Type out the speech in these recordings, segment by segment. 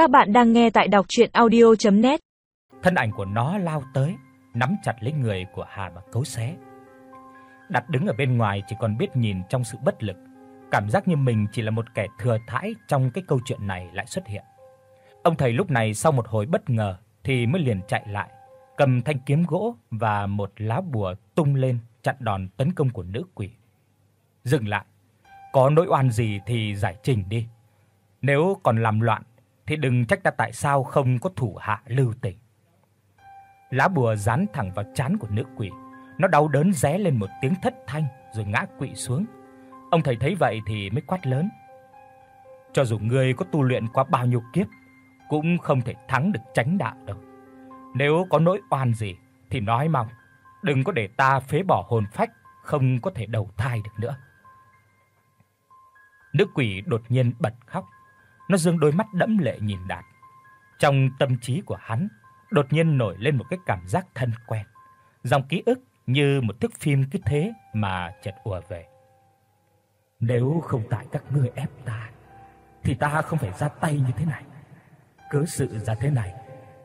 Các bạn đang nghe tại đọc audio net Thân ảnh của nó lao tới, nắm chặt lấy người của Hà mà cấu xé. Đặt đứng ở bên ngoài chỉ còn biết nhìn trong sự bất lực, cảm giác như mình chỉ là một kẻ thừa thãi trong cái câu chuyện này lại xuất hiện. Ông thầy lúc này sau một hồi bất ngờ thì mới liền chạy lại, cầm thanh kiếm gỗ và một lá bùa tung lên chặn đòn tấn công của nữ quỷ. Dừng lại, có nỗi oan gì thì giải trình đi. Nếu còn làm loạn thì đừng trách ta tại sao không có thủ hạ lưu tình. Lá bùa dán thẳng vào trán của nữ quỷ, nó đau đớn ré lên một tiếng thất thanh rồi ngã quỵ xuống. Ông thầy thấy vậy thì mới quát lớn: "Cho dù ngươi có tu luyện qua bao nhiêu kiếp, cũng không thể thắng được chánh đạo đâu. Nếu có nỗi oan gì thì nói mau, đừng có để ta phế bỏ hồn phách, không có thể đầu thai được nữa." Nữ quỷ đột nhiên bật khóc. Nó dương đôi mắt đẫm lệ nhìn Đạt. Trong tâm trí của hắn đột nhiên nổi lên một cái cảm giác thân quen. Dòng ký ức như một thước phim cứ thế mà chợt ùa về. Nếu không tại các ngươi ép ta thì ta không phải ra tay như thế này. Cớ sự ra thế này,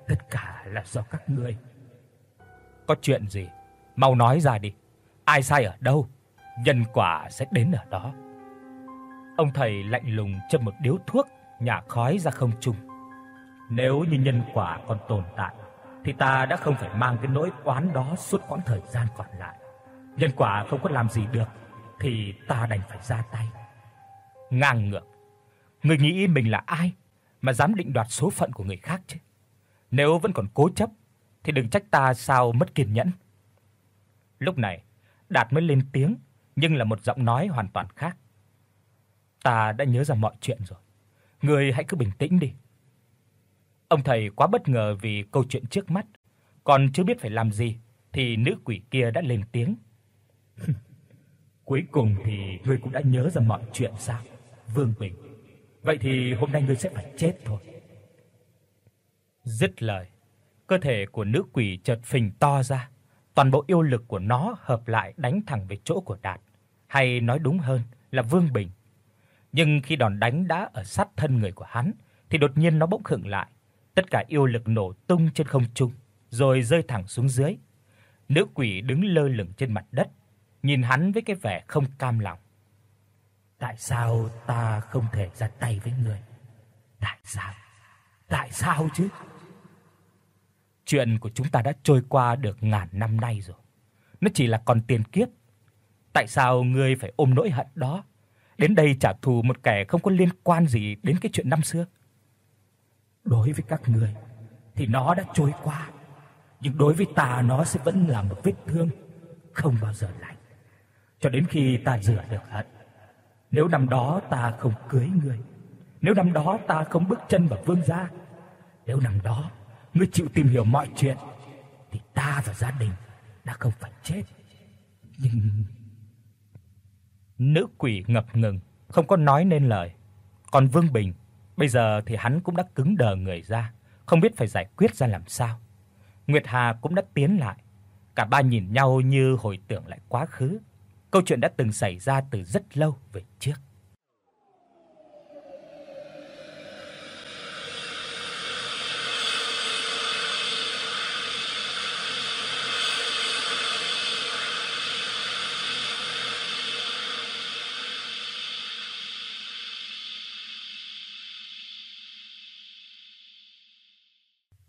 tất cả là do các ngươi. Có chuyện gì? Mau nói ra đi. Ai sai ở đâu? Nhân quả sẽ đến ở đó. Ông thầy lạnh lùng châm một điếu thuốc nhả khói ra không trung. Nếu như nhân quả còn tồn tại thì ta đã không phải mang cái nỗi oán đó suốt quãng thời gian còn lại. Nhân quả không có làm gì được thì ta đành phải ra tay. Ngang ngược. Người nghĩ mình là ai mà dám định đoạt số phận của người khác chứ? Nếu vẫn còn cố chấp thì đừng trách ta sao mất kiên nhẫn. Lúc này, Đạt mới lên tiếng, nhưng là một giọng nói hoàn toàn khác. Ta đã nhớ ra mọi chuyện rồi. Ngươi hãy cứ bình tĩnh đi. Ông thầy quá bất ngờ vì câu chuyện trước mắt, còn chưa biết phải làm gì thì nữ quỷ kia đã lên tiếng. Cuối cùng thì ngươi cũng đã nhớ ra mọi chuyện sao? Vương Bình. Vậy thì hôm nay ngươi sẽ phải chết thôi. Dứt lời, cơ thể của nữ quỷ chợt phình to ra, toàn bộ yêu lực của nó hợp lại đánh thẳng về chỗ của Đạt, hay nói đúng hơn là Vương Bình. Nhưng khi đòn đánh đã ở sát thân người của hắn thì đột nhiên nó bỗng khựng lại, tất cả yêu lực nổ tung trên không trung rồi rơi thẳng xuống dưới. Nữ quỷ đứng lơ lửng trên mặt đất, nhìn hắn với cái vẻ không cam lòng. Tại sao ta không thể ra tay với người? Tại sao? Tại sao chứ? Chuyện của chúng ta đã trôi qua được ngàn năm nay rồi. Nó chỉ là còn tiền kiếp. Tại sao ngươi phải ôm nỗi hận đó, đến đây trả thù một kẻ không có liên quan gì đến cái chuyện năm xưa? Đối với các người thì nó đã trôi qua, nhưng đối với ta nó sẽ vẫn là một vết thương không bao giờ lành. Cho đến khi ta rửa được hận. Nếu năm đó ta không cưới ngươi, nếu năm đó ta không bước chân vào vương gia, nếu năm đó ngươi chịu tìm hiểu mọi chuyện thì ta và gia đình đã không phải chết. Nhưng nữ quỷ ngập ngừng, không có nói nên lời. Còn Vương Bình, bây giờ thì hắn cũng đã cứng đờ người ra, không biết phải giải quyết ra làm sao. Nguyệt Hà cũng đã tiến lại, cả ba nhìn nhau như hồi tưởng lại quá khứ, câu chuyện đã từng xảy ra từ rất lâu về trước.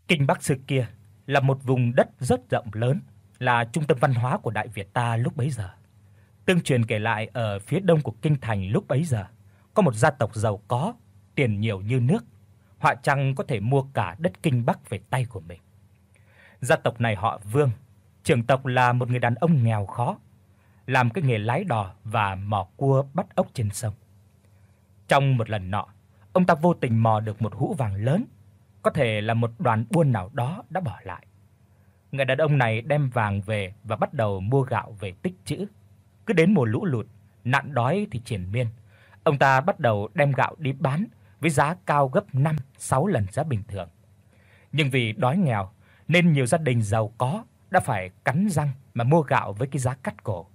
Kinh Bắc xưa kia là một vùng đất rất rộng lớn, là trung tâm văn hóa của Đại Việt ta lúc bấy giờ. Tương truyền kể lại ở phía đông của kinh thành lúc bấy giờ, có một gia tộc giàu có, tiền nhiều như nước, họa chăng có thể mua cả đất kinh Bắc về tay của mình. Gia tộc này họ Vương, trưởng tộc là một người đàn ông nghèo khó, làm cái nghề lái đò và mò cua bắt ốc trên sông. Trong một lần nọ, ông ta vô tình mò được một hũ vàng lớn có thể là một đoàn buôn nào đó đã bỏ lại. Người đàn ông này đem vàng về và bắt đầu mua gạo về tích trữ. Cứ đến mùa lũ lụt, nạn đói thì triển miên, ông ta bắt đầu đem gạo đi bán với giá cao gấp 5, 6 lần giá bình thường. Nhưng vì đói nghèo nên nhiều gia đình giàu có đã phải cắn răng mà mua gạo với cái giá cắt cổ.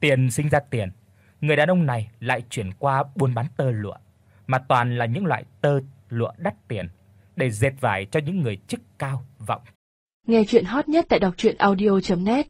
Tiền sinh ra tiền, người đàn ông này lại chuyển qua buôn bán tơ lụa, mà toàn là những loại tơ lụa đắt tiền để dệt vải cho những người chức cao vọng. Nghe truyện hot nhất tại doctruyenaudio.net